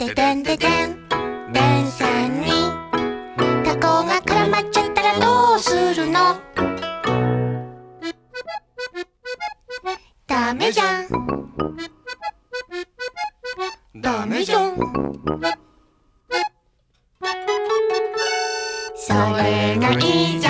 でんさん。電にタコが絡まっちゃったらどうするの？ダメじゃん。ダメじゃん。それがいいじゃん。